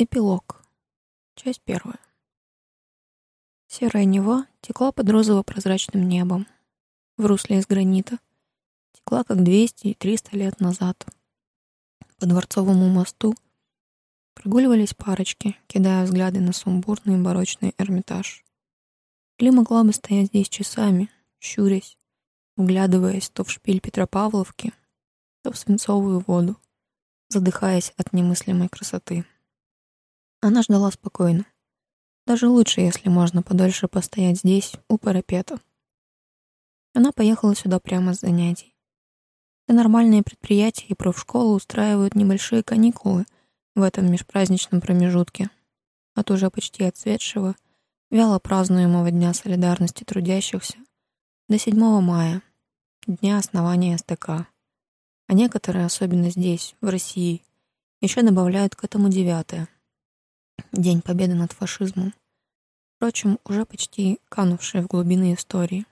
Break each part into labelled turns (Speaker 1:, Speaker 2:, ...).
Speaker 1: Эпилог. Часть первая. Серая Нева текла под розово-прозрачным небом. В русле из гранита. Текла как 200 и 300 лет назад. По Дворцовому мосту прогуливались парочки, кидая взгляды на сумбурный барочный Эрмитаж. Ли могла бы стоять здесь часами, щурясь, вглядываясь то в шпиль Петропавловки, то в свинцовую воду, задыхаясь от немыслимой красоты. Она ждала спокойно. Даже лучше, если можно подольше постоять здесь, у парапета. Она поехала сюда прямо с занятий. Все нормальные предприятия и профшколы устраивают небольшие каникулы в этом межпраздничном промежутке. От уже почти отцветшего, вяло празднуемого Дня солидарности трудящихся до 7 мая, Дня основания СТК. А некоторые, особенно здесь, в России, еще добавляют к этому девятое — День Победы над фашизмом. Впрочем, уже почти канувшие в глубины истории.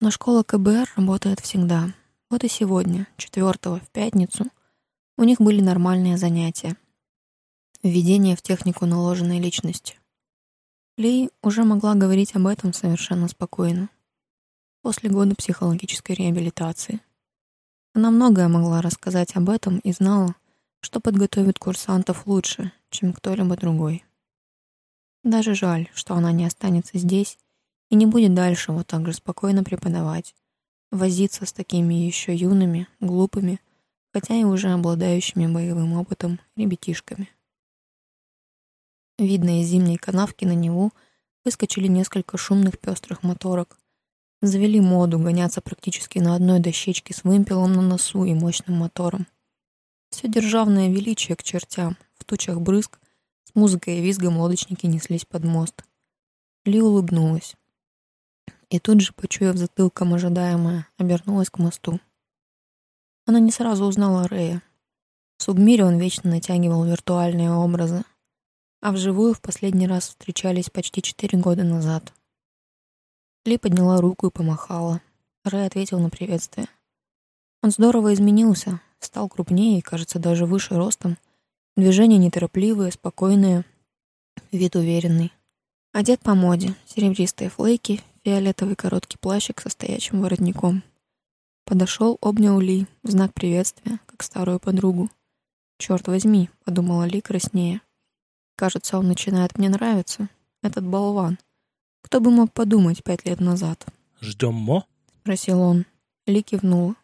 Speaker 1: Но школа КБР работает всегда. Вот и сегодня, четвертого, в пятницу, у них были нормальные занятия. Введение в технику наложенной личности. Ли уже могла говорить об этом совершенно спокойно. После года психологической реабилитации. Она многое могла рассказать об этом и знала, что подготовит курсантов лучше, чем кто-либо другой. Даже жаль, что она не останется здесь и не будет дальше вот так же спокойно преподавать, возиться с такими еще юными, глупыми, хотя и уже обладающими боевым опытом ребятишками. Видно, из зимней канавки на Неву выскочили несколько шумных пестрых моторок, завели моду гоняться практически на одной дощечке с вымпелом на носу и мощным мотором. Все державное величие к чертям, в тучах брызг, с музыкой и визгом лодочники неслись под мост. Ли улыбнулась. И тут же, почуяв затылком ожидаемое, обернулась к мосту. Она не сразу узнала Рэя. В субмире он вечно натягивал виртуальные образы, а вживую в последний раз встречались почти четыре года назад. Ли подняла руку и помахала. Рэй ответил на приветствие. Он здорово изменился, стал крупнее и, кажется, даже выше ростом, Движения неторопливые, спокойные, вид уверенный. Одет по моде, серебристые флейки, фиолетовый короткий плащик со стоячим воротником. Подошел, обнял Ли в знак приветствия, как старую подругу. «Черт возьми», — подумала Ли краснее. «Кажется, он начинает мне нравиться. Этот болван. Кто бы мог подумать пять лет назад?»
Speaker 2: «Ждем Мо?»
Speaker 1: — спросил он. Ли кивнула.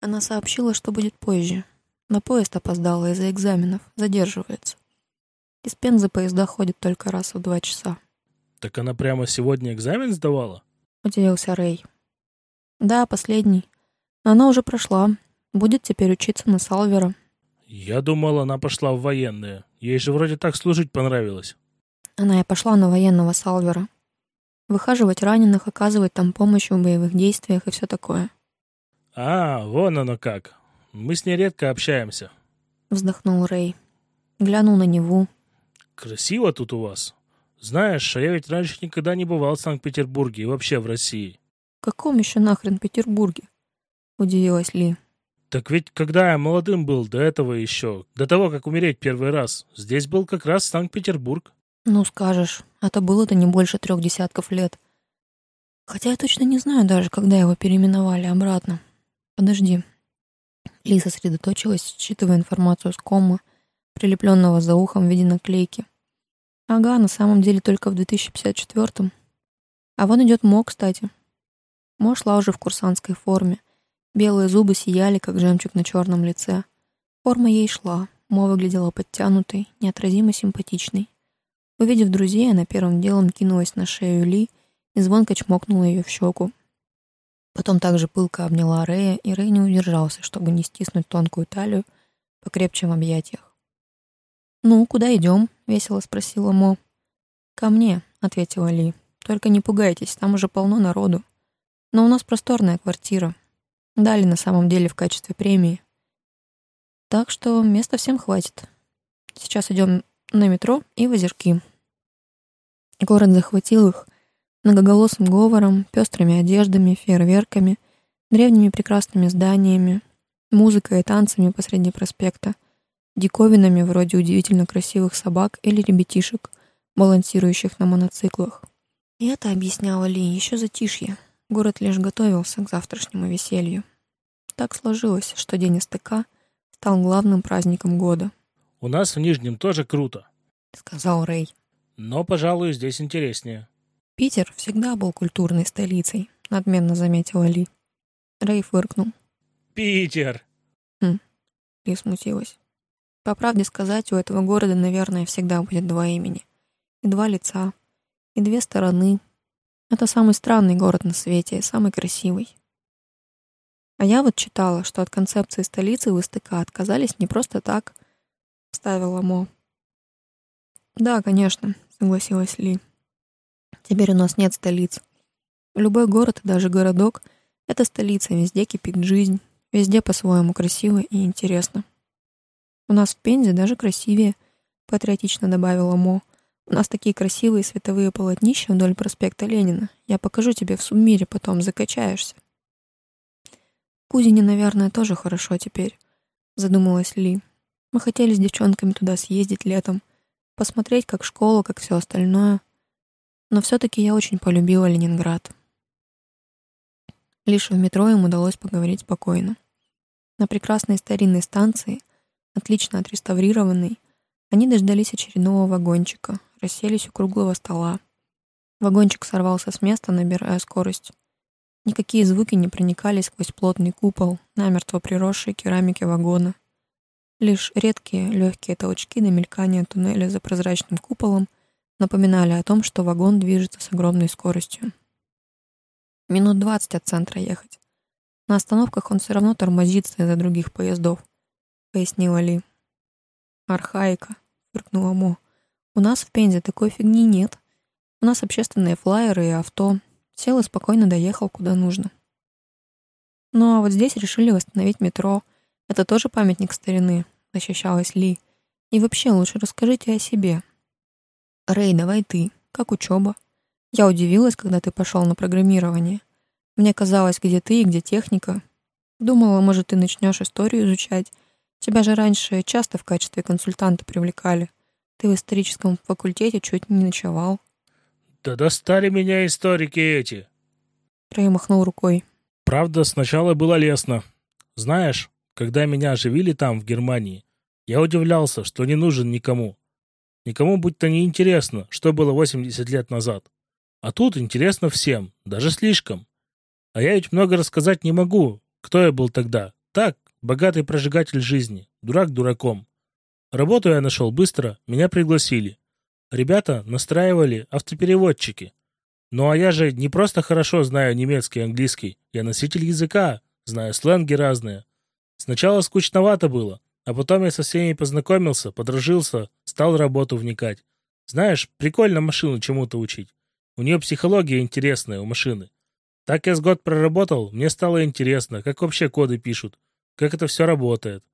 Speaker 1: Она сообщила, что будет позже, на поезд опоздала из-за экзаменов, задерживается. Из Пензы поезда ходят только раз в два часа.
Speaker 2: Так она прямо сегодня экзамен сдавала?
Speaker 1: Удивился Рэй. Да, последний. Но она уже прошла. Будет теперь учиться на Салвера.
Speaker 2: Я думал, она пошла в военные. Ей же вроде так служить понравилось.
Speaker 1: Она и пошла на военного Салвера. Выхаживать раненых, оказывать там помощь в боевых действиях и все такое.
Speaker 2: А, вон оно как. Мы с ней редко общаемся.
Speaker 1: Вздохнул Рэй. Глянул на Неву.
Speaker 2: Красиво тут у вас. Знаешь, а я ведь раньше никогда не бывал в Санкт-Петербурге и вообще в России.
Speaker 1: В каком еще нахрен Петербурге? Удивилась Ли.
Speaker 2: Так ведь когда я молодым был, до этого еще, до того, как умереть первый раз, здесь был как раз Санкт-Петербург.
Speaker 1: Ну, скажешь, это было-то не больше трех десятков лет. Хотя я точно не знаю даже, когда его переименовали обратно. Подожди, ли сосредоточилась, считывая информацию с кома, прилепленного за ухом в виде наклейки. Ага, на самом деле только в 2054-м. А вон идет Мо, кстати. Мо шла уже в курсантской форме. Белые зубы сияли, как жемчуг на черном лице. Форма ей шла. Мо выглядела подтянутой, неотразимо симпатичной. Увидев друзей, она первым делом кинулась на шею Ли и звонко чмокнула ее в щеку. Потом также пылко обняла Рэя, и Рэй не удержался, чтобы не стиснуть тонкую талию покрепче в объятиях. «Ну, куда идем?» — весело спросила Мо. «Ко мне», — ответила Ли. «Только не пугайтесь, там уже полно народу. Но у нас просторная квартира. Дали на самом деле в качестве премии. Так что места всем хватит. Сейчас идем на метро и в озерки». Город захватил их, многоголосым говором, пестрыми одеждами, фейерверками, древними прекрасными зданиями, музыкой и танцами посреди проспекта, диковинами вроде удивительно красивых собак или ребятишек, балансирующих на моноциклах. И это объясняло Ли еще затишье. Город лишь готовился к завтрашнему веселью. Так сложилось, что день СТК стал главным праздником года.
Speaker 2: «У нас в Нижнем тоже круто», —
Speaker 1: сказал Рэй.
Speaker 2: «Но, пожалуй, здесь интереснее».
Speaker 1: «Питер всегда был культурной столицей», — надменно заметила Ли. Рэй фыркнул.
Speaker 2: «Питер!»
Speaker 1: «Хм». Ли смутилась. По правде сказать, у этого города, наверное, всегда будет два имени. И два лица. И две стороны. Это самый странный город на свете, самый красивый. А я вот читала, что от концепции столицы в СТК отказались не просто так, ставила Мо. Да, конечно, согласилась Ли. Теперь у нас нет столиц. Любой город, даже городок — это столица, везде кипит жизнь, везде по-своему красиво и интересно. У нас в Пензе даже красивее, патриотично добавила Мо. У нас такие красивые световые полотнища вдоль проспекта Ленина. Я покажу тебе в субмире, потом закачаешься. Кузине, наверное, тоже хорошо теперь, задумалась Ли. Мы хотели с девчонками туда съездить летом, посмотреть, как школа, как все остальное. Но все-таки я очень полюбила Ленинград. Лишь в метро им удалось поговорить спокойно. На прекрасной старинной станции, отлично отреставрированной, они дождались очередного вагончика, расселись у круглого стола. Вагончик сорвался с места, набирая скорость. Никакие звуки не проникали сквозь плотный купол, намертво приросший к керамике вагона. Лишь редкие легкие толчки на мелькание туннеля за прозрачным куполом напоминали о том, что вагон движется с огромной скоростью. Минут двадцать от центра ехать. На остановках он все равно тормозится из-за других поездов, пояснила Ли. Архаика, фыркнула Мо. У нас в Пензе такой фигни нет. У нас общественные флайеры и авто, Сел и спокойно доехал куда нужно. Ну а вот здесь решили восстановить метро. Это тоже памятник старины, защищалась Ли. И вообще лучше расскажите о себе. Рэй, давай ты. Как учеба? Я удивилась, когда ты пошел на программирование. Мне казалось, где ты и где техника. Думала, может, ты начнешь историю изучать. Тебя же раньше часто в качестве консультанта привлекали. Ты в историческом факультете чуть не ночевал.
Speaker 2: Да достали меня историки эти.
Speaker 1: Рэй махнул рукой.
Speaker 2: Правда, сначала было лестно. Знаешь, когда меня оживили там, в Германии, я удивлялся, что не нужен никому. Никому будь-то не интересно, что было 80 лет назад. А тут интересно всем, даже слишком. А я ведь много рассказать не могу, кто я был тогда. Так, богатый прожигатель жизни, дурак дураком. Работу я нашел быстро, меня пригласили. Ребята настраивали автопереводчики. Ну а я же не просто хорошо знаю немецкий и английский, я носитель языка, знаю сленги разные. Сначала скучновато было, а потом я со всеми познакомился, подружился, стал работу вникать. Знаешь, прикольно машину чему-то учить. У нее психология интересная у машины. Так я с год проработал, мне стало интересно, как вообще коды пишут, как это все работает.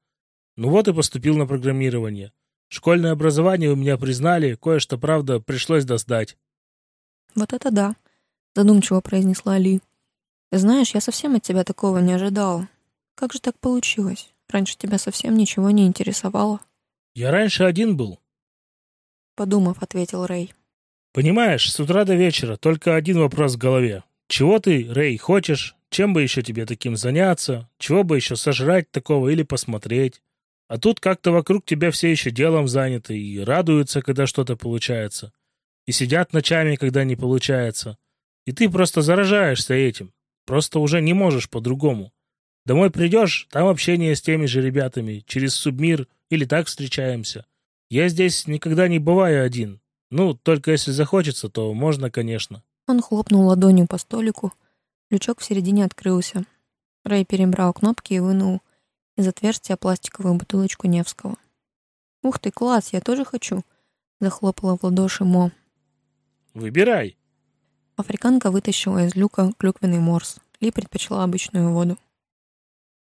Speaker 2: Ну вот и поступил на программирование. Школьное образование у меня признали, кое-что, правда, пришлось достать.
Speaker 1: Вот это да, задумчиво произнесла Ли. Знаешь, я совсем от тебя такого не ожидала. Как же так получилось? Раньше тебя совсем ничего не интересовало.
Speaker 2: Я раньше один был.
Speaker 1: Подумав, ответил Рэй.
Speaker 2: Понимаешь, с утра до вечера только один вопрос в голове. Чего ты, Рэй, хочешь? Чем бы еще тебе таким заняться? Чего бы еще сожрать такого или посмотреть? А тут как-то вокруг тебя все еще делом заняты и радуются, когда что-то получается. И сидят ночами, когда не получается. И ты просто заражаешься этим. Просто уже не можешь по-другому. Домой придешь, там общение с теми же ребятами, через субмир или так встречаемся. Я здесь никогда не бываю один. Ну, только если захочется, то можно, конечно.
Speaker 1: Он хлопнул ладонью по столику. Лючок в середине открылся. Рэй перебрал кнопки и вынул из отверстия пластиковую бутылочку Невского. «Ух ты, класс, я тоже хочу!» — захлопала в ладоши Мо.
Speaker 2: «Выбирай!»
Speaker 1: Африканка вытащила из люка клюквенный морс. Ли предпочла обычную воду.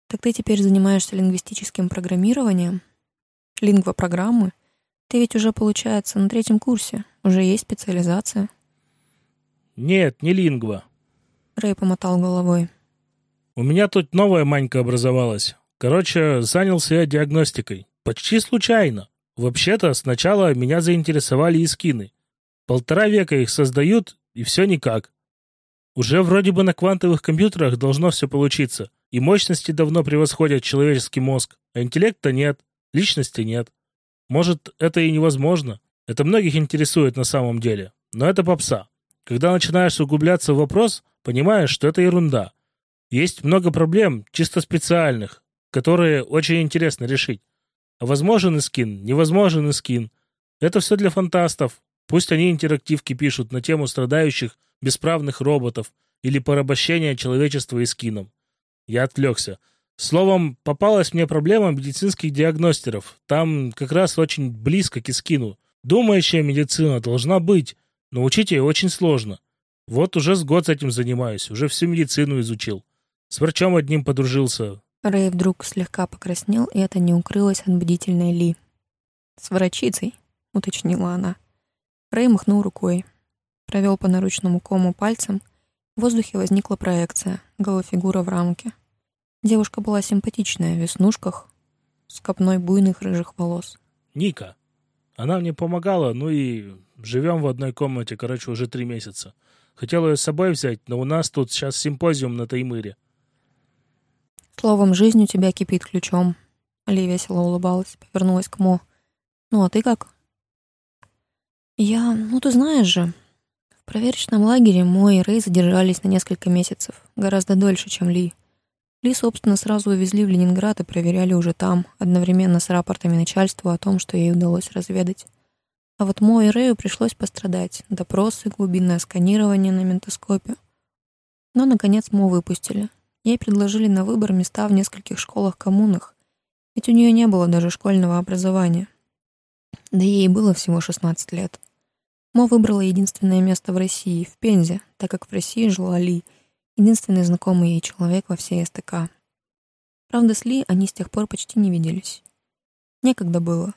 Speaker 1: «Так ты теперь занимаешься лингвистическим программированием? Лингвопрограммы? Ты ведь уже, получается, на третьем курсе. Уже есть специализация».
Speaker 2: «Нет, не лингва».
Speaker 1: Рэй помотал головой.
Speaker 2: «У меня тут новая манька образовалась. Короче, занялся я диагностикой. Почти случайно. Вообще-то, сначала меня заинтересовали искины. Полтора века их создают, и все никак. Уже вроде бы на квантовых компьютерах должно все получиться, и мощности давно превосходят человеческий мозг, а интеллекта нет, личности нет. Может, это и невозможно. Это многих интересует на самом деле. Но это попса. Когда начинаешь углубляться в вопрос, понимаешь, что это ерунда. Есть много проблем, чисто специальных, которые очень интересно решить. А возможен и скин, невозможен и скин. Это все для фантастов. Пусть они интерактивки пишут на тему страдающих бесправных роботов или порабощения человечества и скином. Я отвлекся. Словом, попалась мне проблема медицинских диагностеров. Там как раз очень близко к Искину. Думающая медицина должна быть, но учить ее очень сложно. Вот уже с год с этим занимаюсь, уже всю медицину изучил. С врачом одним подружился.
Speaker 1: Рэй вдруг слегка покраснел, и это не укрылось от бдительной Ли. «С врачицей», — уточнила она. Рэй махнул рукой, провел по наручному кому пальцем. В воздухе возникла проекция, голофигура в рамке. Девушка была симпатичная, в веснушках, с копной буйных рыжих волос.
Speaker 2: Ника. Она мне помогала, ну и живем в одной комнате, короче, уже три месяца. Хотел ее с собой взять, но у нас тут сейчас симпозиум на Таймыре.
Speaker 1: Словом, жизнь у тебя кипит ключом. Ли весело улыбалась, повернулась к Мо. Ну, а ты как? Я, ну ты знаешь же, в проверочном лагере Мо и Рэй задержались на несколько месяцев, гораздо дольше, чем Ли. Ли, собственно, сразу увезли в Ленинград и проверяли уже там, одновременно с рапортами начальству о том, что ей удалось разведать. А вот Мо и Рэю пришлось пострадать. Допросы, глубинное сканирование на ментоскопе. Но, наконец, Мо выпустили. Ей предложили на выбор места в нескольких школах-коммунах, ведь у нее не было даже школьного образования. Да ей было всего 16 лет. Мо выбрала единственное место в России, в Пензе, так как в России жила Ли — единственный знакомый ей человек во всей СТК. Правда, с Ли они с тех пор почти не виделись. Некогда было.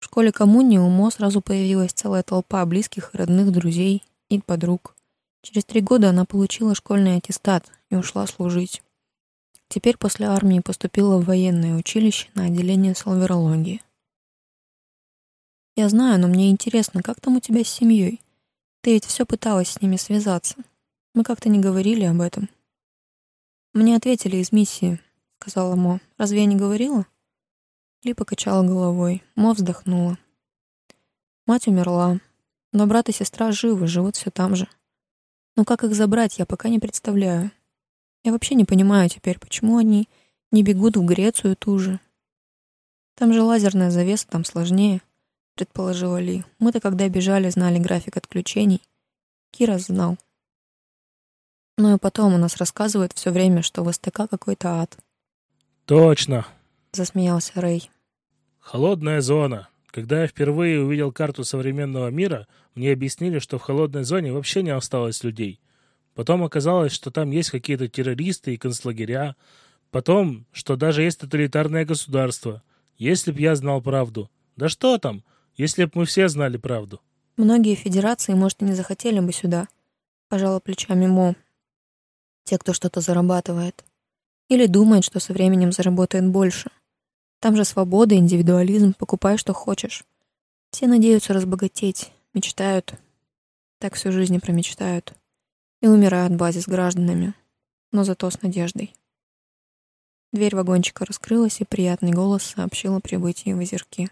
Speaker 1: В школе коммуни у Мо сразу появилась целая толпа близких и родных друзей и подруг. Через три года она получила школьный аттестат и ушла служить. Теперь после армии поступила в военное училище на отделение салверологии. Я знаю, но мне интересно, как там у тебя с семьей? Ты ведь все пыталась с ними связаться. Мы как-то не говорили об этом. Мне ответили из миссии, сказала Мо. Разве я не говорила? Ли покачала головой. Мо вздохнула. Мать умерла, но брат и сестра живы, живут все там же. Но как их забрать, я пока не представляю. Я вообще не понимаю теперь, почему они не бегут в Грецию ту же. Там же лазерная завеса, там сложнее, предположила Ли. Мы-то когда бежали, знали график отключений. Кира знал. Ну и потом у нас рассказывают все время, что в СТК какой-то ад.
Speaker 2: Точно,
Speaker 1: засмеялся Рэй.
Speaker 2: Холодная зона. Когда я впервые увидел карту современного мира, мне объяснили, что в холодной зоне вообще не осталось людей. Потом оказалось, что там есть какие-то террористы и концлагеря. Потом, что даже есть тоталитарное государство. Если б я знал правду. Да что там, если б мы все знали правду.
Speaker 1: Многие федерации, может, и не захотели бы сюда. Пожала плечами Мо те, кто что-то зарабатывает. Или думает, что со временем заработает больше. Там же свобода, индивидуализм, покупай, что хочешь. Все надеются разбогатеть, мечтают. Так всю жизнь и промечтают. И умирают в базе с гражданами. Но зато с надеждой. Дверь вагончика раскрылась, и приятный голос сообщил о прибытии в озерки.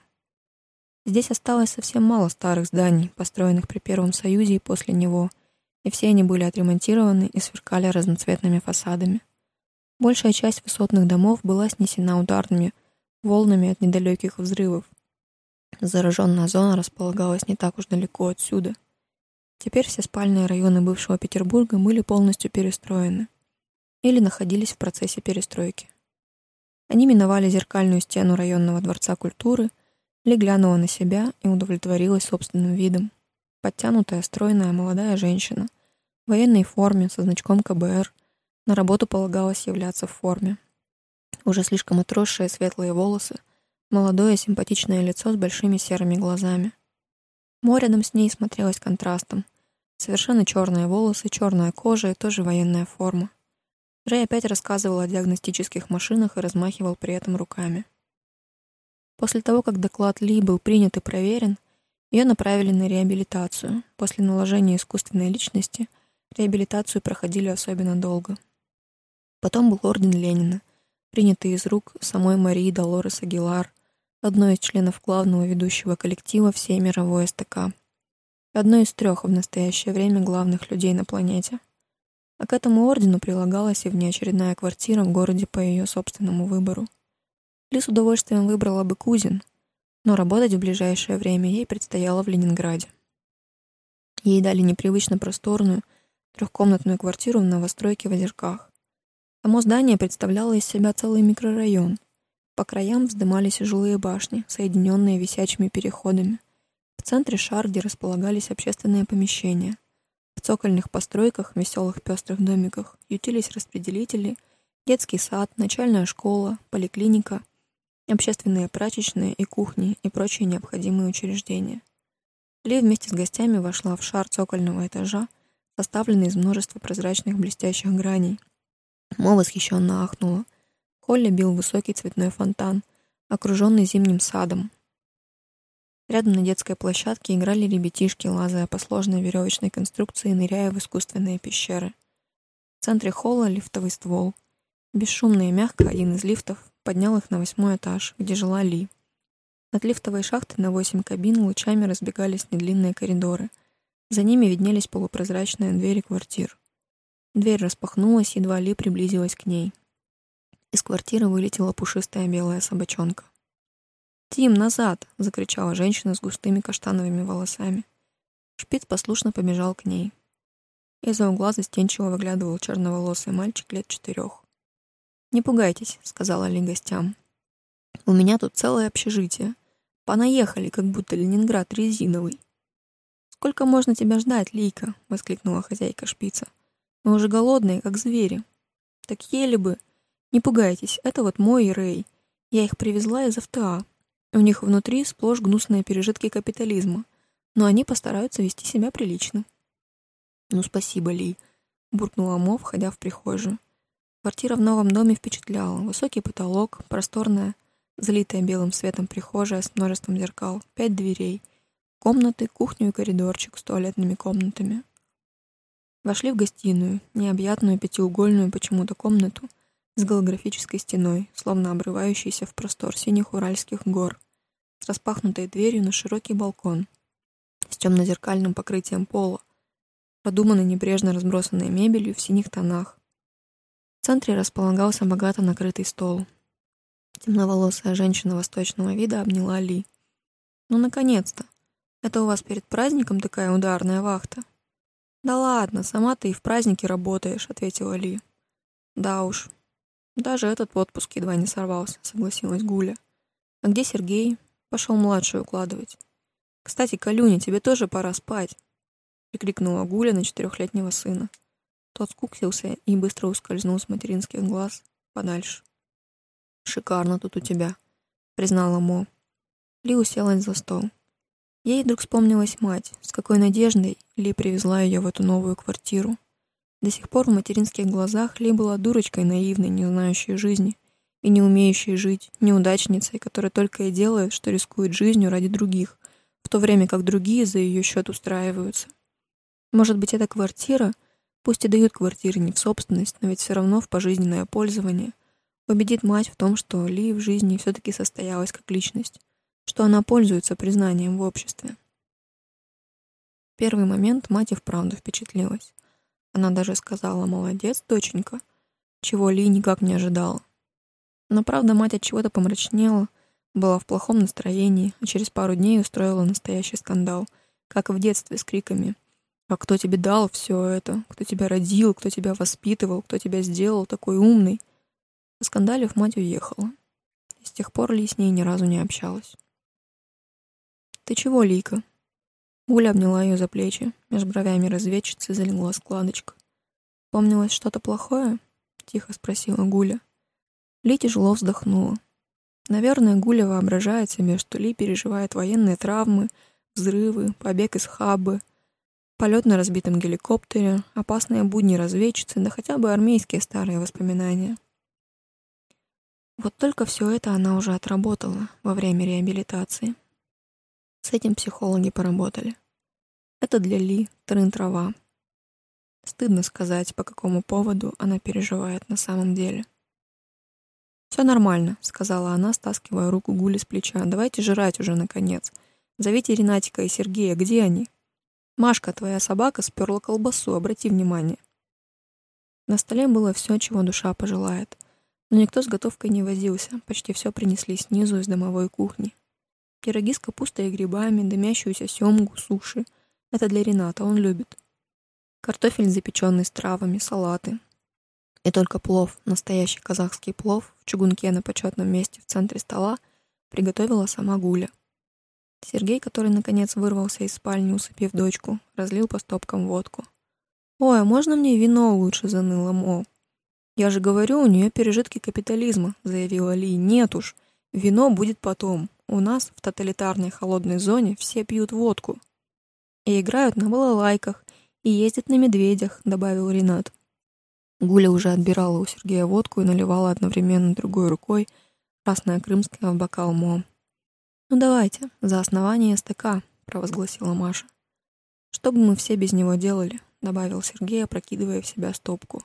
Speaker 1: Здесь осталось совсем мало старых зданий, построенных при Первом Союзе и после него — и все они были отремонтированы и сверкали разноцветными фасадами. Большая часть высотных домов была снесена ударными волнами от недалеких взрывов. Зараженная зона располагалась не так уж далеко отсюда. Теперь все спальные районы бывшего Петербурга были полностью перестроены или находились в процессе перестройки. Они миновали зеркальную стену районного дворца культуры, Ли глянула на себя и удовлетворилась собственным видом. Подтянутая, стройная молодая женщина, в военной форме, со значком КБР. На работу полагалось являться в форме. Уже слишком отросшие светлые волосы, молодое симпатичное лицо с большими серыми глазами. Мо рядом с ней смотрелось контрастом. Совершенно черные волосы, черная кожа и тоже военная форма. Рэй опять рассказывал о диагностических машинах и размахивал при этом руками. После того, как доклад Ли был принят и проверен, ее направили на реабилитацию. После наложения искусственной личности реабилитацию проходили особенно долго. Потом был орден Ленина, принятый из рук самой Марии Долорес Агилар, одной из членов главного ведущего коллектива всей мировой СТК, одной из трех в настоящее время главных людей на планете. А к этому ордену прилагалась и внеочередная квартира в городе по ее собственному выбору. Ли с удовольствием выбрала бы Кузин, но работать в ближайшее время ей предстояло в Ленинграде. Ей дали непривычно просторную, трехкомнатную квартиру в новостройке в Озерках. Само здание представляло из себя целый микрорайон. По краям вздымались жилые башни, соединенные висячими переходами. В центре Шарди располагались общественные помещения. В цокольных постройках, веселых пестрых домиках ютились распределители, детский сад, начальная школа, поликлиника, общественные прачечные и кухни и прочие необходимые учреждения. Ли вместе с гостями вошла в шар цокольного этажа, составленный из множества прозрачных блестящих граней, Мо восхищенно ахнула. В холле бил высокий цветной фонтан, окруженный зимним садом. Рядом на детской площадке играли ребятишки, лазая по сложной веревочной конструкции, ныряя в искусственные пещеры. В центре холла лифтовый ствол. Бесшумно и мягко один из лифтов поднял их на восьмой этаж, где жила Ли. От лифтовой шахты на восемь кабин лучами разбегались недлинные коридоры. За ними виднелись полупрозрачные двери квартир. Дверь распахнулась, едва Ли приблизилась к ней. Из квартиры вылетела пушистая белая собачонка. «Тим, назад!» — закричала женщина с густыми каштановыми волосами. Шпиц послушно побежал к ней. Из-за угла застенчиво выглядывал черноволосый мальчик лет четырех. «Не пугайтесь», — сказала Ли гостям. «У меня тут целое общежитие. Понаехали, как будто Ленинград резиновый». «Сколько можно тебя ждать, Лейка?» — воскликнула хозяйка шпица. Мы уже голодные, как звери. Так ели бы. Не пугайтесь, это вот мой и Рэй. Я их привезла из ФТА. У них внутри сплошь гнусные пережитки капитализма. Но они постараются вести себя прилично. Ну, спасибо, Ли, буркнула Мо, входя в прихожую. Квартира в новом доме впечатляла. Высокий потолок, просторная, залитая белым светом прихожая с множеством зеркал, пять дверей, комнаты, кухню и коридорчик с туалетными комнатами. Вошли в гостиную, необъятную пятиугольную почему-то комнату с голографической стеной, словно обрывающейся в простор синих уральских гор, с распахнутой дверью на широкий балкон, с темно-зеркальным покрытием пола, продуманной небрежно разбросанной мебелью в синих тонах. В центре располагался богато накрытый стол. Темноволосая женщина восточного вида обняла Ли. «Ну, наконец-то! Это у вас перед праздником такая ударная вахта?» «Да ладно, сама ты и в празднике работаешь», — ответила Ли. «Да уж. Даже этот отпуск едва не сорвался», — согласилась Гуля. «А где Сергей?» «Пошел младшую укладывать». «Кстати, Калюня, тебе тоже пора спать», — прикрикнула Гуля на четырехлетнего сына. Тот скуксился и быстро ускользнул с материнских глаз подальше. «Шикарно тут у тебя», — признала Мо. Ли уселась за стол. Ей вдруг вспомнилась мать, с какой надеждой Ли привезла ее в эту новую квартиру. До сих пор в материнских глазах Ли была дурочкой наивной, не знающей жизни и не умеющей жить, неудачницей, которая только и делает, что рискует жизнью ради других, в то время как другие за ее счет устраиваются. Может быть, эта квартира, пусть и дают квартиры не в собственность, но ведь все равно в пожизненное пользование, убедит мать в том, что Ли в жизни все-таки состоялась как личность что она пользуется признанием в обществе. В первый момент мать и вправду впечатлилась. Она даже сказала «молодец, доченька», чего Ли никак не ожидала. Но правда мать от чего-то помрачнела, была в плохом настроении, а через пару дней устроила настоящий скандал, как в детстве с криками «А кто тебе дал все это? Кто тебя родил? Кто тебя воспитывал? Кто тебя сделал такой умный?» Скандалив, мать уехала. с тех пор Ли с ней ни разу не общалась. «Ты чего, Лика?» Гуля обняла ее за плечи. Меж бровями разведчицы залегла складочка. «Помнилось что-то плохое?» — тихо спросила Гуля. Ли тяжело вздохнула. Наверное, Гуля воображает себе, что Ли переживает военные травмы, взрывы, побег из хабы, полет на разбитом геликоптере, опасные будни разведчицы, да хотя бы армейские старые воспоминания. Вот только все это она уже отработала во время реабилитации. С этим психологи поработали. Это для Ли трын-трава. Стыдно сказать, по какому поводу она переживает на самом деле. «Все нормально», — сказала она, стаскивая руку Гули с плеча. «Давайте жрать уже, наконец. Зовите Ренатика и Сергея. Где они?» «Машка, твоя собака, сперла колбасу. Обрати внимание». На столе было все, чего душа пожелает. Но никто с готовкой не возился. Почти все принесли снизу из домовой кухни. Пироги с капустой и грибами, дымящуюся семгу, суши. Это для Рената, он любит. Картофель запеченный с травами, салаты. И только плов, настоящий казахский плов, в чугунке на почетном месте в центре стола, приготовила сама Гуля. Сергей, который наконец вырвался из спальни, усыпив дочку, разлил по стопкам водку. «Ой, а можно мне вино лучше?» — заныла Мо. «Я же говорю, у нее пережитки капитализма», — заявила Ли. «Нет уж, вино будет потом. У нас в тоталитарной холодной зоне все пьют водку». «И играют на балалайках, и ездят на медведях», — добавил Ренат. Гуля уже отбирала у Сергея водку и наливала одновременно другой рукой красная крымская в бокал Мо. «Ну давайте, за основание СТК», — провозгласила Маша. «Что бы мы все без него делали?» — добавил Сергей, опрокидывая в себя стопку.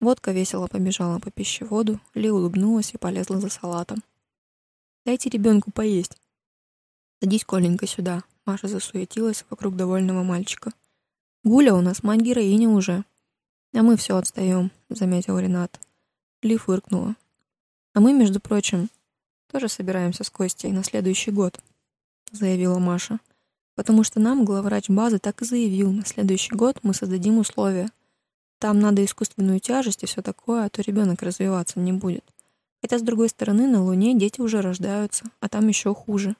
Speaker 1: Водка весело побежала по пищеводу, Ли улыбнулась и полезла за салатом. «Дайте ребенку поесть». «Садись, Коленька, сюда», — Маша засуетилась вокруг довольного мальчика. «Гуля у нас мать-героиня уже», «А мы все отстаем», — заметил Ренат. Ли фыркнула. «А мы, между прочим, тоже собираемся с Костей на следующий год», — заявила Маша. «Потому что нам главврач базы так и заявил, на следующий год мы создадим условия. Там надо искусственную тяжесть и все такое, а то ребенок развиваться не будет. Хотя, с другой стороны, на Луне дети уже рождаются, а там еще хуже.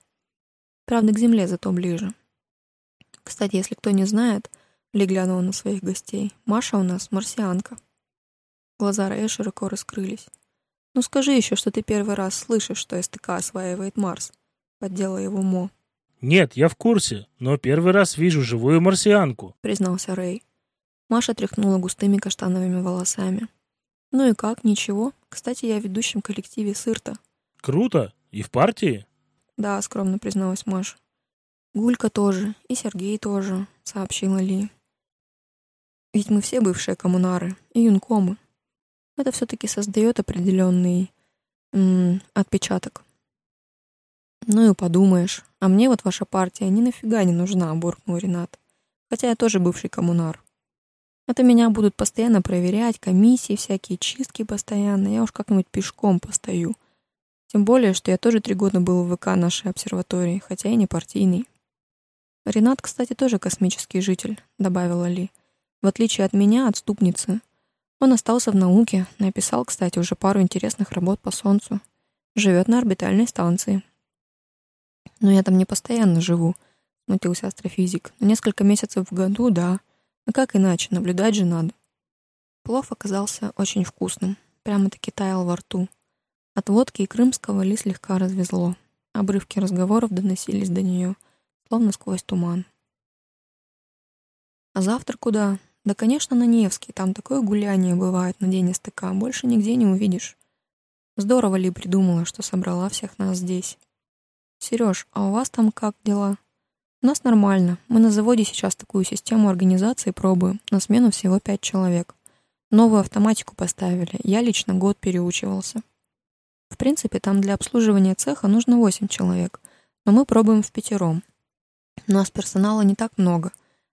Speaker 1: Правда, к Земле зато ближе. Кстати, если кто не знает, ли на своих гостей. «Маша у нас марсианка». Глаза Рэя широко раскрылись. «Ну скажи еще, что ты первый раз слышишь, что СТК осваивает Марс», — поддела его Мо.
Speaker 2: «Нет, я в курсе, но первый раз вижу живую марсианку», —
Speaker 1: признался Рэй. Маша тряхнула густыми каштановыми волосами. «Ну и как, ничего. Кстати, я в ведущем коллективе Сырта».
Speaker 2: «Круто. И в партии?»
Speaker 1: «Да», — скромно призналась Маша. «Гулька тоже. И Сергей тоже», — сообщила Ли. Ведь мы все бывшие коммунары и юнкомы. Это все-таки создает определенный м- отпечаток. Ну и подумаешь, а мне вот ваша партия ни нафига не нужна, буркнул Ренат. Хотя я тоже бывший коммунар. Это меня будут постоянно проверять, комиссии, всякие чистки постоянно. Я уж как-нибудь пешком постою. Тем более, что я тоже три года был в ВК нашей обсерватории, хотя и не партийный. Ренат, кстати, тоже космический житель, добавила Ли. В отличие от меня, отступницы. Он остался в науке, написал, кстати, уже пару интересных работ по Солнцу. Живет на орбитальной станции. Но я там не постоянно живу, смутился астрофизик. Несколько месяцев в году, да. А как иначе, наблюдать же надо. Плов оказался очень вкусным, прямо-таки таял во рту. От водки и крымского Ли слегка развезло. Обрывки разговоров доносились до нее, словно сквозь туман. «А завтра куда?» Да, конечно, на Невский. Там такое гуляние бывает на день СТК. Больше нигде не увидишь. Здорово ли придумала, что собрала всех нас здесь. Сереж, а у вас там как дела? У нас нормально. Мы на заводе сейчас такую систему организации пробуем. На смену всего пять человек. Новую автоматику поставили. Я лично год переучивался. В принципе, там для обслуживания цеха нужно восемь человек. Но мы пробуем в пятером. У нас персонала не так много.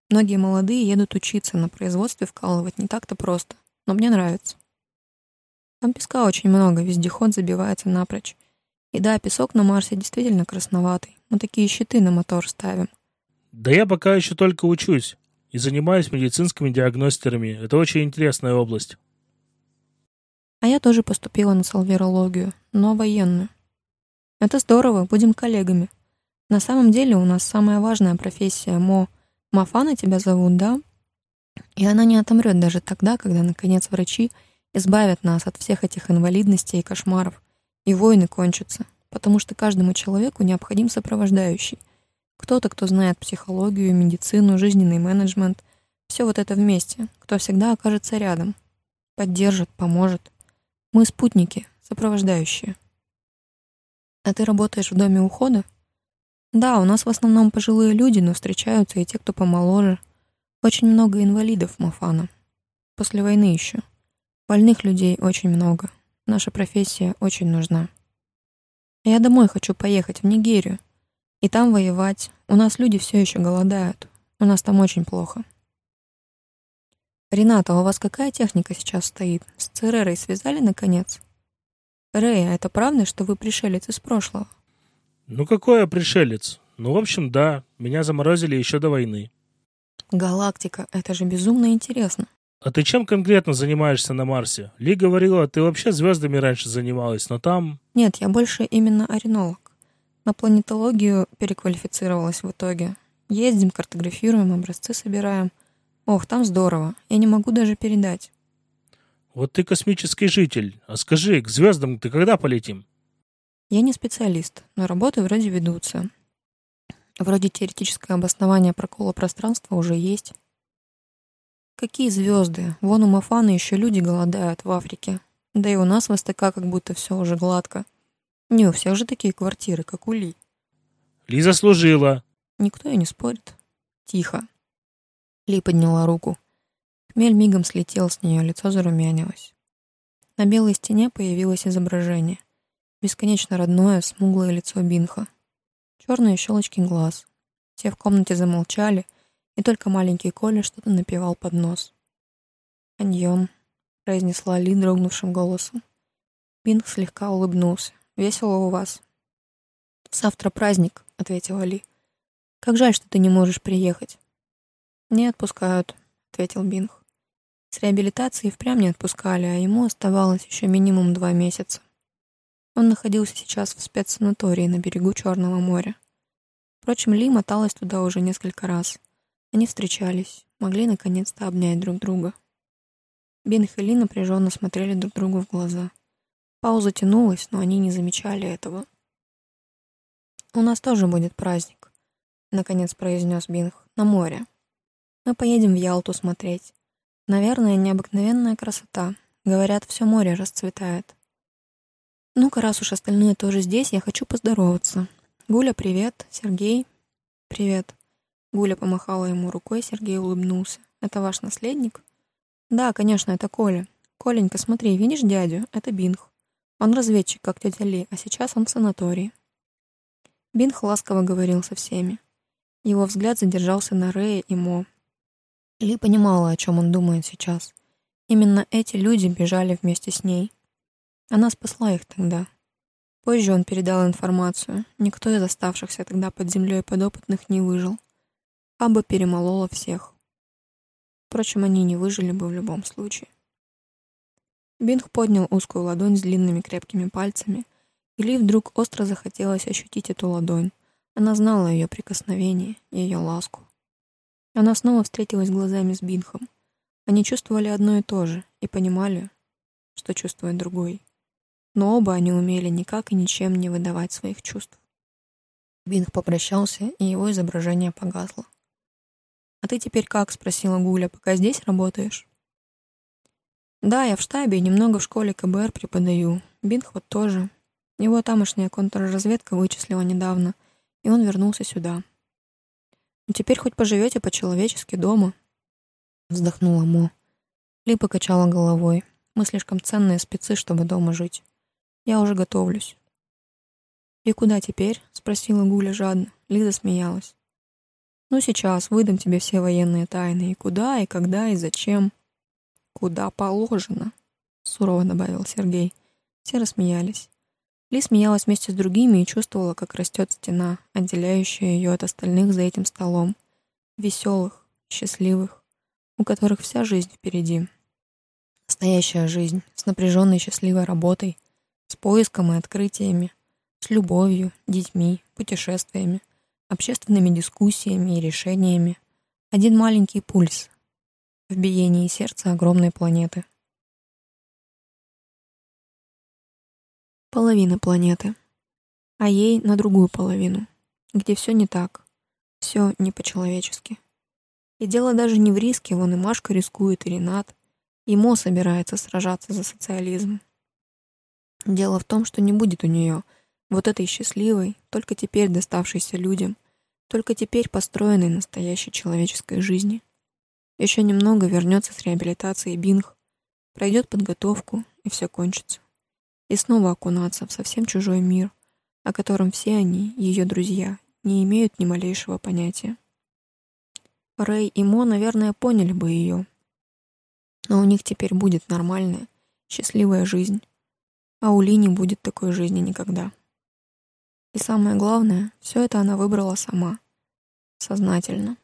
Speaker 1: Многие молодые едут учиться, на производстве вкалывать не так-то просто, но мне нравится. Там песка очень много, вездеход забивается напрочь. И да, песок на Марсе действительно красноватый. Мы такие щиты на мотор ставим.
Speaker 2: Да я пока еще только учусь и занимаюсь медицинскими диагностерами. Это очень интересная область.
Speaker 1: А я тоже поступила на салвирологию, но военную. Это здорово, будем коллегами. На самом деле у нас самая важная профессия МО Мафана тебя зовут, да? И она не отомрет даже тогда, когда, наконец, врачи избавят нас от всех этих инвалидностей и кошмаров, и войны кончатся, потому что каждому человеку необходим сопровождающий. Кто-то, кто знает психологию, медицину, жизненный менеджмент, все вот это вместе, кто всегда окажется рядом, поддержит, поможет. Мы спутники, сопровождающие. А ты работаешь в доме ухода? Да, у нас в основном пожилые люди, но встречаются и те, кто помоложе. Очень много инвалидов Мафана. После войны еще. Больных людей очень много. Наша профессия очень нужна. Я домой хочу поехать, в Нигерию. И там воевать. У нас люди все еще голодают. У нас там очень плохо. Рената, у вас какая техника сейчас стоит? С Церерой связали, наконец? А это правда, что вы пришелец из прошлого?
Speaker 2: Ну какой я пришелец? Ну, в общем, да, меня заморозили еще до войны.
Speaker 1: Галактика, это же безумно интересно.
Speaker 2: А ты чем конкретно занимаешься на Марсе? Ли говорила, ты вообще звездами раньше занималась, но там...
Speaker 1: Нет, я больше именно аренолог. На планетологию переквалифицировалась в итоге. Ездим, картографируем, образцы собираем. Ох, там здорово. Я не могу даже передать.
Speaker 2: Вот ты космический житель. А скажи, к звездам ты когда полетим?
Speaker 1: Я не специалист, но работы вроде ведутся. Вроде теоретическое обоснование прокола пространства уже есть. Какие звезды? Вон у Мафана еще люди голодают в Африке. Да и у нас в СТК как будто все уже гладко. Не у всех же такие квартиры, как у Ли.
Speaker 2: Ли заслужила.
Speaker 1: Никто и не спорит. Тихо. Ли подняла руку. Хмель мигом слетел с нее, лицо зарумянилось. На белой стене появилось изображение. Бесконечно родное, смуглое лицо Бинха. Черные щелочки глаз. Все в комнате замолчали — и только маленький Коля что-то напевал под нос. «Аньон», — произнесла Ли дрогнувшим голосом. Бинг слегка улыбнулся. «Весело у вас». «Завтра праздник», — ответила Ли. «Как жаль, что ты не можешь приехать». «Не отпускают», — ответил Бинг. С реабилитацией впрямь не отпускали, а ему оставалось еще минимум два месяца. Он находился сейчас в спецсанатории на берегу Черного моря. Впрочем, Ли моталась туда уже несколько раз. Они встречались, могли наконец-то обнять друг друга. Бенх и Ли напряженно смотрели друг другу в глаза. Пауза тянулась, но они не замечали этого. «У нас тоже будет праздник», — наконец произнес Бинх, — «на море. Мы поедем в Ялту смотреть. Наверное, необыкновенная красота. Говорят, все море расцветает. Ну-ка, раз уж остальные тоже здесь, я хочу поздороваться. Гуля, привет. Сергей, привет. Гуля помахала ему рукой, Сергей улыбнулся. «Это ваш наследник?» «Да, конечно, это Коля. Коленька, смотри, видишь дядю? Это Бинх. Он разведчик, как тетя Ли, а сейчас он в санатории». Бинх ласково говорил со всеми. Его взгляд задержался на Рэе и Мо. Ли понимала, о чем он думает сейчас. Именно эти люди бежали вместе с ней. Она спасла их тогда. Позже он передал информацию. Никто из оставшихся тогда под землей подопытных не выжил. Аба перемолола всех. Впрочем, они не выжили бы в любом случае. Бинг поднял узкую ладонь с длинными крепкими пальцами, и Ли вдруг остро захотелось ощутить эту ладонь. Она знала ее прикосновение, ее ласку. Она снова встретилась глазами с Бинхом. Они чувствовали одно и то же и понимали, что чувствует другой. Но оба они умели никак и ничем не выдавать своих чувств. Бинх попрощался, и его изображение погасло. «А ты теперь как?» — спросила Гуля. «Пока здесь работаешь?» «Да, я в штабе и немного в школе КБР преподаю. Бинхвот тоже. Его тамошняя контрразведка вычислила недавно, и он вернулся сюда. Ну теперь хоть поживете по-человечески дома», — вздохнула Мо. Ли покачала головой. «Мы слишком ценные спецы, чтобы дома жить. Я уже готовлюсь». «И куда теперь?» — спросила Гуля жадно. Лиза смеялась. Ну, сейчас выдам тебе все военные тайны. И куда, и когда, и зачем. Куда положено, сурово добавил Сергей. Все рассмеялись. Ли смеялась вместе с другими и чувствовала, как растет стена, отделяющая ее от остальных за этим столом. Веселых, счастливых, у которых вся жизнь впереди. Настоящая жизнь с напряженной счастливой работой, с поиском и открытиями, с любовью, детьми, путешествиями, общественными дискуссиями и решениями. Один маленький пульс в биении сердца огромной планеты. Половина планеты. А ей на другую половину, где все не так, все не по-человечески. И дело даже не в риске, вон и Машка рискует, и Ренат, и Мо собирается сражаться за социализм. Дело в том, что не будет у нее Вот этой счастливой, только теперь доставшейся людям, только теперь построенной настоящей человеческой жизни. Еще немного вернется с реабилитацией Бинг, пройдет подготовку, и все кончится. И снова окунаться в совсем чужой мир, о котором все они, ее друзья, не имеют ни малейшего понятия. Рэй и Мо, наверное, поняли бы ее. Но у них теперь будет нормальная, счастливая жизнь. А у Ли не будет такой жизни никогда. И самое главное, все это она выбрала сама. Сознательно.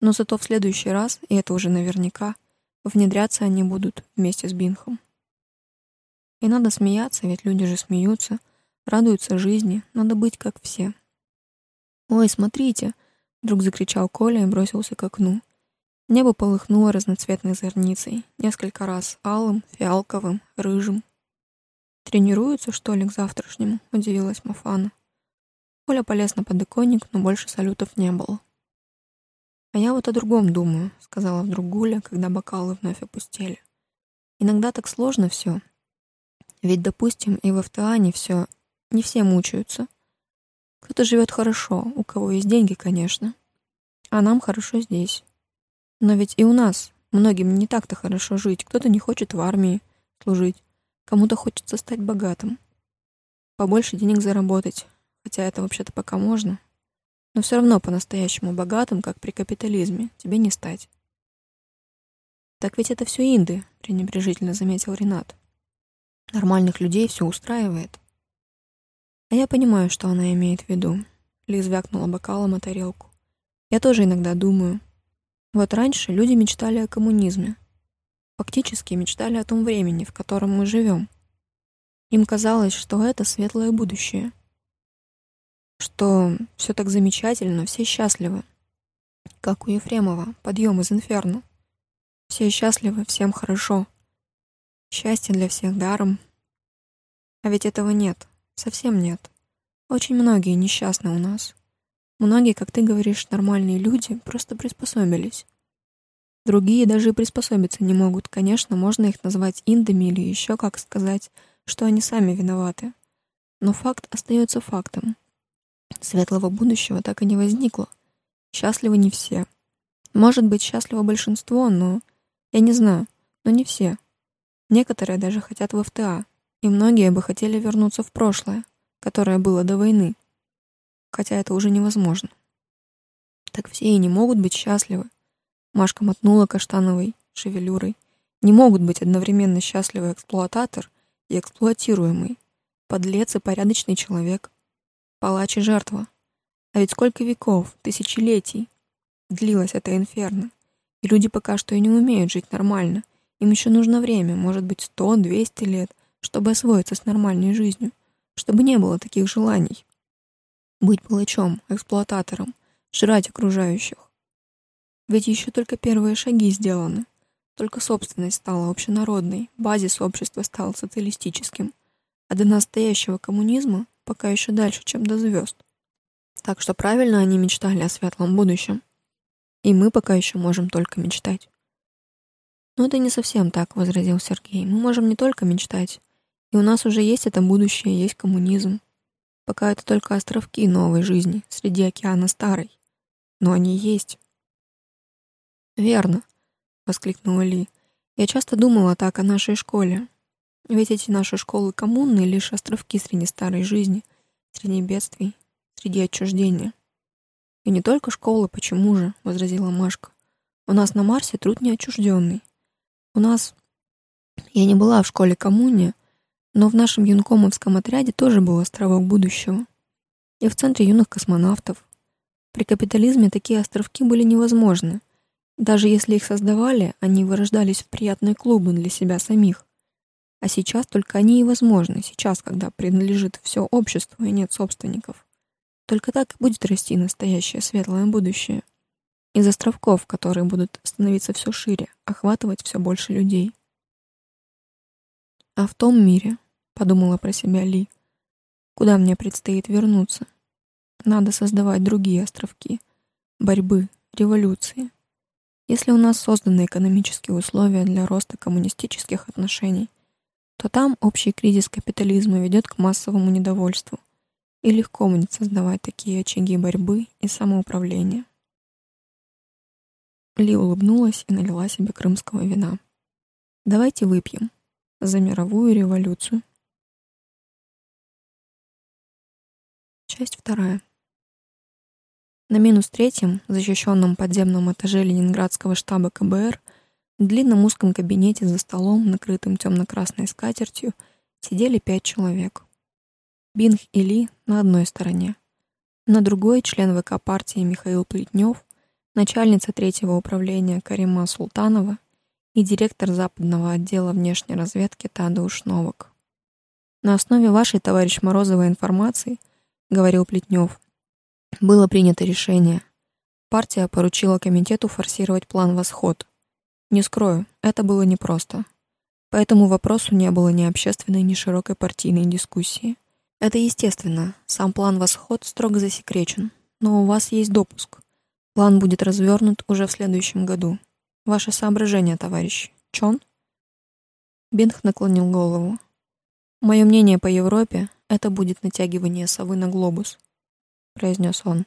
Speaker 1: Но зато в следующий раз, и это уже наверняка, внедряться они будут вместе с Бинхом. И надо смеяться, ведь люди же смеются, радуются жизни, надо быть как все. «Ой, смотрите!» Вдруг закричал Коля и бросился к окну. Небо полыхнуло разноцветной зорницей, несколько раз алым, фиалковым, рыжим. «Тренируются, что ли, к завтрашнему?» — удивилась Мафана. Коля полез на подоконник, но больше салютов не было. «А я вот о другом думаю», — сказала вдруг Гуля, когда бокалы вновь опустели. «Иногда так сложно все. Ведь, допустим, и в ФТА все, не все мучаются. Кто-то живет хорошо, у кого есть деньги, конечно. А нам хорошо здесь. Но ведь и у нас многим не так-то хорошо жить. Кто-то не хочет в армии служить, кому-то хочется стать богатым. Побольше денег заработать, хотя это вообще-то пока можно. Но все равно по-настоящему богатым, как при капитализме, тебе не стать. Так ведь это все инды, пренебрежительно заметил Ренат. Нормальных людей все устраивает. А я понимаю, что она имеет в виду. Лиз вякнула бокалом о тарелку. Я тоже иногда думаю. Вот раньше люди мечтали о коммунизме. Фактически мечтали о том времени, в котором мы живем. Им казалось, что это светлое будущее. Что все так замечательно, все счастливы. Как у Ефремова, подъем из инферно. Все счастливы, всем хорошо. Счастье для всех даром. А ведь этого нет. Совсем нет. Очень многие несчастны у нас. Многие, как ты говоришь, нормальные люди просто приспособились. Другие даже и приспособиться не могут. Конечно, можно их назвать индами или еще как сказать, что они сами виноваты. Но факт остается фактом. Светлого будущего так и не возникло. Счастливы не все. Может быть, счастливо большинство, но... Я не знаю, но не все. Некоторые даже хотят в ФТА, и многие бы хотели вернуться в прошлое, которое было до войны. Хотя это уже невозможно. Так все и не могут быть счастливы. Машка мотнула каштановой шевелюрой. Не могут быть одновременно счастливый эксплуататор и эксплуатируемый, подлец и порядочный человек, палач и жертва. А ведь сколько веков, тысячелетий длилась эта инферно, и люди пока что и не умеют жить нормально. Им еще нужно время, может быть, сто, двести лет — чтобы освоиться с нормальной жизнью, чтобы не было таких желаний. Быть палачом, эксплуататором, жрать окружающих. Ведь еще только первые шаги сделаны. Только собственность стала общенародной, базис общества стал социалистическим, а до настоящего коммунизма пока еще дальше, чем до звезд. Так что правильно они мечтали о светлом будущем. И мы пока еще можем только мечтать. Но это не совсем так, возразил Сергей. Мы можем не только мечтать, и у нас уже есть это будущее, есть коммунизм. Пока это только островки новой жизни среди океана старой. Но они есть. «Верно», — воскликнула Ли. «Я часто думала так о нашей школе. Ведь эти наши школы коммунные — лишь островки среди старой жизни, среди бедствий, среди отчуждения». «И не только школы, почему же?» — возразила Машка. «У нас на Марсе труд не отчужденный. У нас...» Я не была в школе коммуне, но в нашем юнкомовском отряде тоже был островок будущего. И в центре юных космонавтов. При капитализме такие островки были невозможны. Даже если их создавали, они вырождались в приятные клубы для себя самих. А сейчас только они и возможны, сейчас, когда принадлежит все обществу и нет собственников. Только так и будет расти настоящее светлое будущее. Из островков, которые будут становиться все шире, охватывать все больше людей. А в том мире, подумала про себя Ли. Куда мне предстоит вернуться? Надо создавать другие островки борьбы, революции. Если у нас созданы экономические условия для роста коммунистических отношений, то там общий кризис капитализма ведет к массовому недовольству. И легко будет создавать такие очаги борьбы и самоуправления. Ли улыбнулась и налила себе крымского вина. «Давайте выпьем за мировую революцию». Часть вторая. На минус третьем, защищенном подземном этаже Ленинградского штаба КБР, в длинном узком кабинете за столом, накрытым темно-красной скатертью, сидели пять человек. Бинг и Ли на одной стороне. На другой член ВК партии Михаил Плетнев, начальница третьего управления Карима Султанова и директор западного отдела внешней разведки Тадeusz Новак. На основе вашей, товарищ Морозова, информации, говорил Плетнев, было принято решение. Партия поручила комитету форсировать план «Восход». Не скрою, это было непросто. По этому вопросу не было ни общественной, ни широкой партийной дискуссии. Это естественно, сам план «Восход» строго засекречен, но у вас есть допуск. План будет развернут уже в следующем году. Ваше соображение, товарищ. Чон? Бинх наклонил голову. Мое мнение по Европе — это будет натягивание совы на глобус произнес он.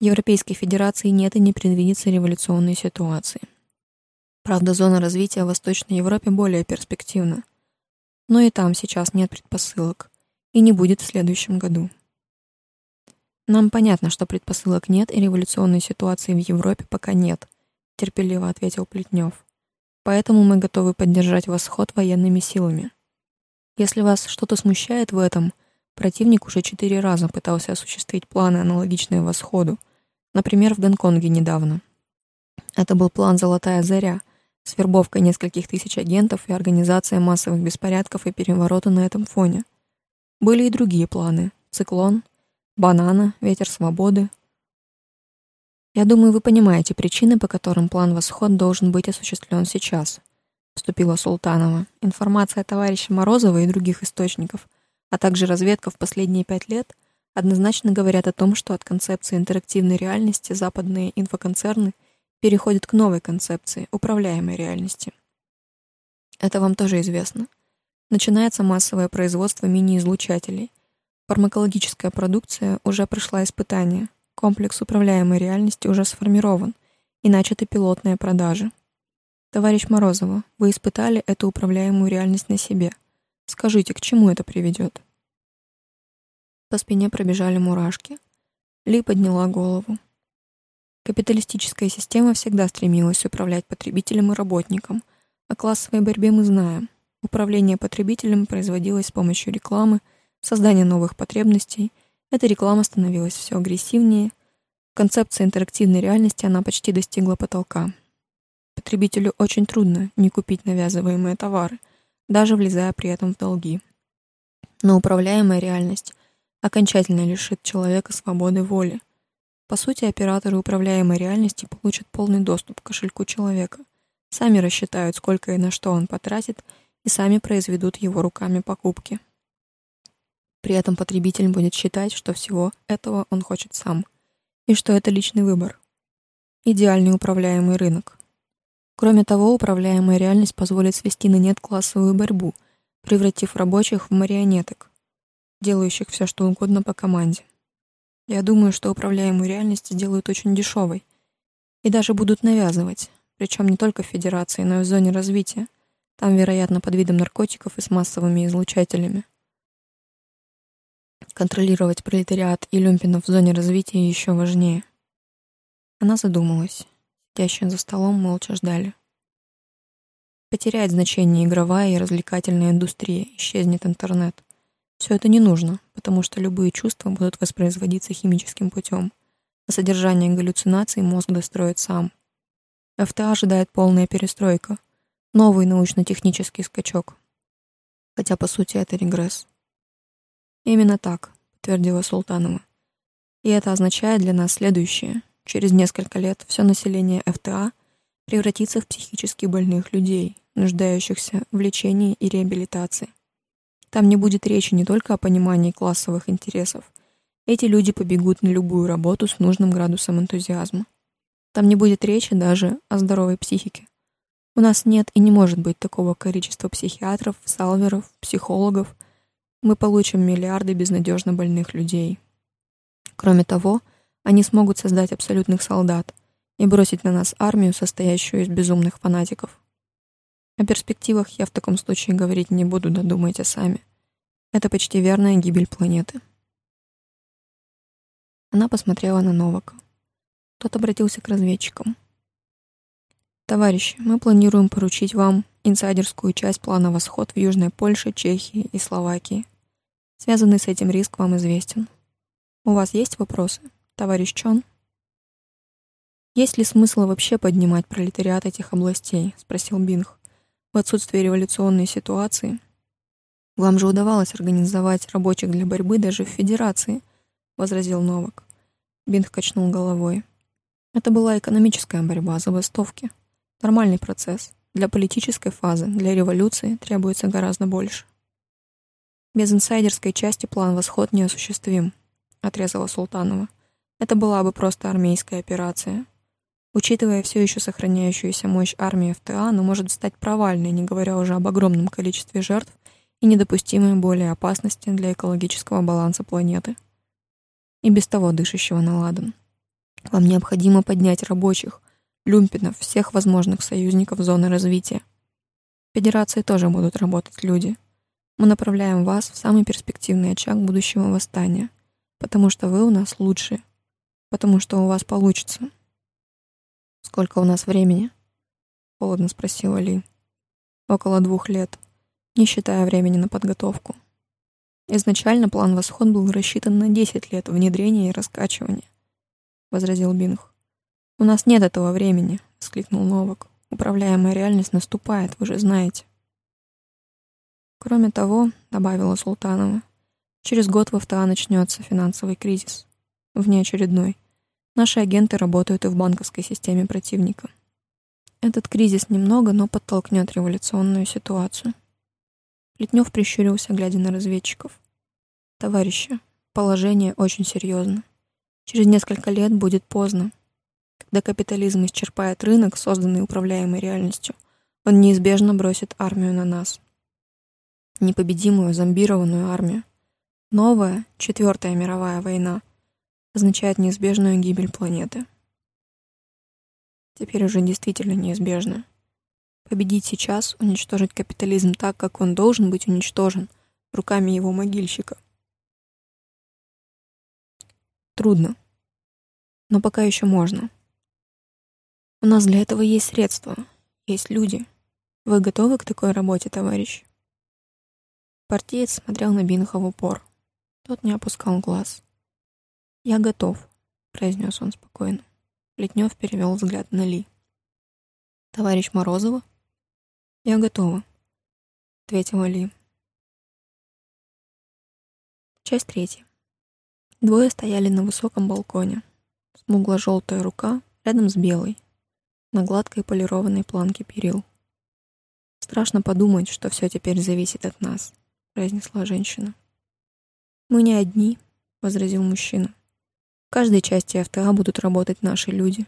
Speaker 1: Европейской Федерации нет и не предвидится революционной ситуации. Правда, зона развития в Восточной Европе более перспективна. Но и там сейчас нет предпосылок. И не будет в следующем году. Нам понятно, что предпосылок нет и революционной ситуации в Европе пока нет, терпеливо ответил Плетнев. Поэтому мы готовы поддержать восход военными силами. Если вас что-то смущает в этом – Противник уже четыре раза пытался осуществить планы, аналогичные восходу. Например, в Гонконге недавно. Это был план «Золотая заря», с вербовкой нескольких тысяч агентов и организацией массовых беспорядков и переворота на этом фоне. Были и другие планы. Циклон, банана, ветер свободы. Я думаю, вы понимаете причины, по которым план «Восход» должен быть осуществлен сейчас. Вступила Султанова. Информация товарища Морозова и других источников – а также разведка в последние пять лет однозначно говорят о том, что от концепции интерактивной реальности западные инфоконцерны переходят к новой концепции управляемой реальности. Это вам тоже известно. Начинается массовое производство мини-излучателей. Фармакологическая продукция уже прошла испытания. Комплекс управляемой реальности уже сформирован и начаты пилотные продажи. Товарищ Морозова, вы испытали эту управляемую реальность на себе – Скажите, к чему это приведет? По спине пробежали мурашки. Ли подняла голову. Капиталистическая система всегда стремилась управлять потребителем и работником. О классовой борьбе мы знаем. Управление потребителем производилось с помощью рекламы, создания новых потребностей. Эта реклама становилась все агрессивнее. В концепции интерактивной реальности она почти достигла потолка. Потребителю очень трудно не купить навязываемые товары даже влезая при этом в долги. Но управляемая реальность окончательно лишит человека свободы воли. По сути, операторы управляемой реальности получат полный доступ к кошельку человека, сами рассчитают, сколько и на что он потратит, и сами произведут его руками покупки. При этом потребитель будет считать, что всего этого он хочет сам, и что это личный выбор. Идеальный управляемый рынок. Кроме того, управляемая реальность позволит свести на нет классовую борьбу, превратив рабочих в марионеток, делающих все, что угодно по команде. Я думаю, что управляемую реальность сделают очень дешевой и даже будут навязывать, причем не только в Федерации, но и в зоне развития. Там, вероятно, под видом наркотиков и с массовыми излучателями. Контролировать пролетариат и люмпинов в зоне развития еще важнее. Она задумалась сидящие за столом, молча ждали. Потеряет значение игровая и развлекательная индустрия, исчезнет интернет. Все это не нужно, потому что любые чувства будут воспроизводиться химическим путем, а содержание галлюцинаций мозг достроит сам. ФТА ожидает полная перестройка, новый научно-технический скачок. Хотя, по сути, это регресс. Именно так, подтвердила Султанова. И это означает для нас следующее. Через несколько лет все население ФТА превратится в психически больных людей, нуждающихся в лечении и реабилитации. Там не будет речи не только о понимании классовых интересов. Эти люди побегут на любую работу с нужным градусом энтузиазма. Там не будет речи даже о здоровой психике. У нас нет и не может быть такого количества психиатров, салверов, психологов. Мы получим миллиарды безнадежно больных людей. Кроме того, они смогут создать абсолютных солдат и бросить на нас армию, состоящую из безумных фанатиков. О перспективах я в таком случае говорить не буду, додумайте сами. Это почти верная гибель планеты. Она посмотрела на Новака. Тот обратился к разведчикам. «Товарищи, мы планируем поручить вам инсайдерскую часть плана «Восход» в Южной Польше, Чехии и Словакии. Связанный с этим риск вам известен. У вас есть вопросы, товарищ Чон?» «Есть ли смысл вообще поднимать пролетариат этих областей?» — спросил Бинг. «В отсутствие революционной ситуации. Вам же удавалось организовать рабочих для борьбы даже в Федерации», — возразил Новак. Бинг качнул головой. Это была экономическая борьба, забастовки. Нормальный процесс. Для политической фазы, для революции требуется гораздо больше. Без инсайдерской части план «Восход» неосуществим, отрезала Султанова. Это была бы просто армейская операция. Учитывая все еще сохраняющуюся мощь армии ФТА, но может стать провальной, не говоря уже об огромном количестве жертв и недопустимой более опасности для экологического баланса планеты. И без того дышащего на ладан. Вам необходимо поднять рабочих, люмпинов, всех возможных союзников зоны развития. В Федерации тоже будут работать люди. Мы направляем вас в самый перспективный очаг будущего восстания, потому что вы у нас лучшие, потому что у вас получится. «Сколько у нас времени?» — холодно спросила Ли. «Около двух лет, не считая времени на подготовку. Изначально план «Восход» был рассчитан на 10 лет внедрения и раскачивания», — возразил Бинг. «У нас нет этого времени», — воскликнул Новак. «Управляемая реальность наступает, вы же знаете». «Кроме того», — добавила Султанова, «через год в ФТА начнется финансовый кризис. Внеочередной. Наши агенты работают и в банковской системе противника. Этот кризис немного, но подтолкнет революционную ситуацию». Летнев прищурился, глядя на разведчиков. «Товарищи, положение очень серьезно. Через несколько лет будет поздно. Когда капитализм исчерпает рынок, созданный управляемой реальностью, он неизбежно бросит армию на нас. Непобедимую зомбированную армию. Новая, четвертая мировая война означает неизбежную гибель планеты. Теперь уже действительно неизбежную. Победить сейчас, уничтожить капитализм так, как он должен быть уничтожен, руками его могильщика. Трудно. Но пока еще можно. У нас для этого есть средства, есть люди. Вы готовы к такой работе, товарищ? Партиец смотрел на Бинха в упор. Тот не опускал глаз. «Я готов», — произнес он спокойно. Плетнев перевел взгляд на Ли. «Товарищ Морозова?» «Я готова», — ответила Ли. Часть третья. Двое стояли на высоком балконе. Смугло-желтая рука рядом с белой, на гладкой полированной планке перил. «Страшно подумать, что все теперь зависит от нас», — произнесла женщина. «Мы не одни», — возразил мужчина. «В каждой части ФТА будут работать наши люди.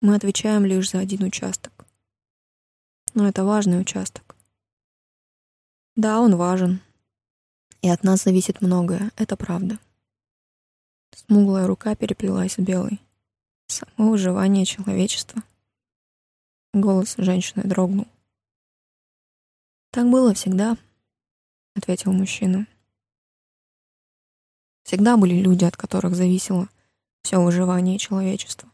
Speaker 1: Мы отвечаем лишь за один участок. Но это важный участок. Да, он важен. И от нас зависит многое, это правда. Смуглая рука переплелась с белой. Само выживание человечества. Голос женщины дрогнул. «Так было всегда», — ответил мужчина. Всегда были люди, от которых зависело все выживание человечества.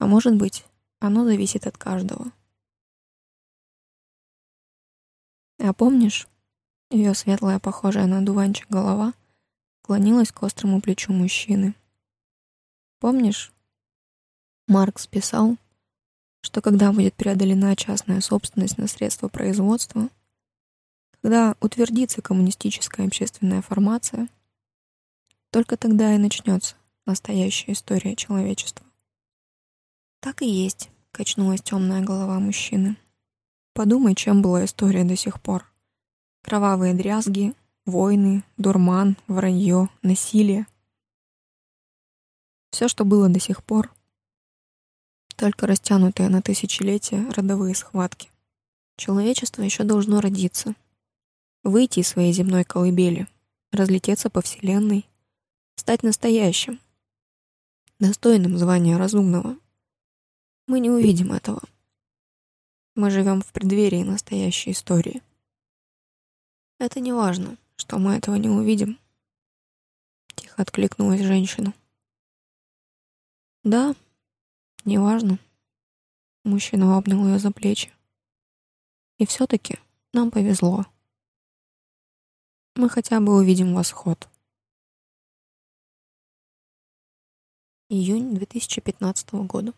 Speaker 1: А может быть, оно зависит от каждого. А помнишь, ее светлая, похожая на дуванчик голова клонилась к острому плечу мужчины. Помнишь, Маркс писал, что когда будет преодолена частная собственность на средства производства, когда утвердится коммунистическая общественная формация, только тогда и начнется настоящая история человечества. Так и есть, качнулась темная голова мужчины. Подумай, чем была история до сих пор. Кровавые дрязги, войны, дурман, вранье, насилие. Все, что было до сих пор, только растянутые на тысячелетия родовые схватки. Человечество еще должно родиться, выйти из своей земной колыбели, разлететься по вселенной, стать настоящим, достойным звания разумного. Мы не увидим этого. Мы живем в преддверии настоящей истории. Это не важно, что мы этого не увидим. Тихо откликнулась женщина. Да, не важно. Мужчина обнял ее за плечи. И все-таки нам повезло. Мы хотя бы увидим восход. Июнь 2015 года.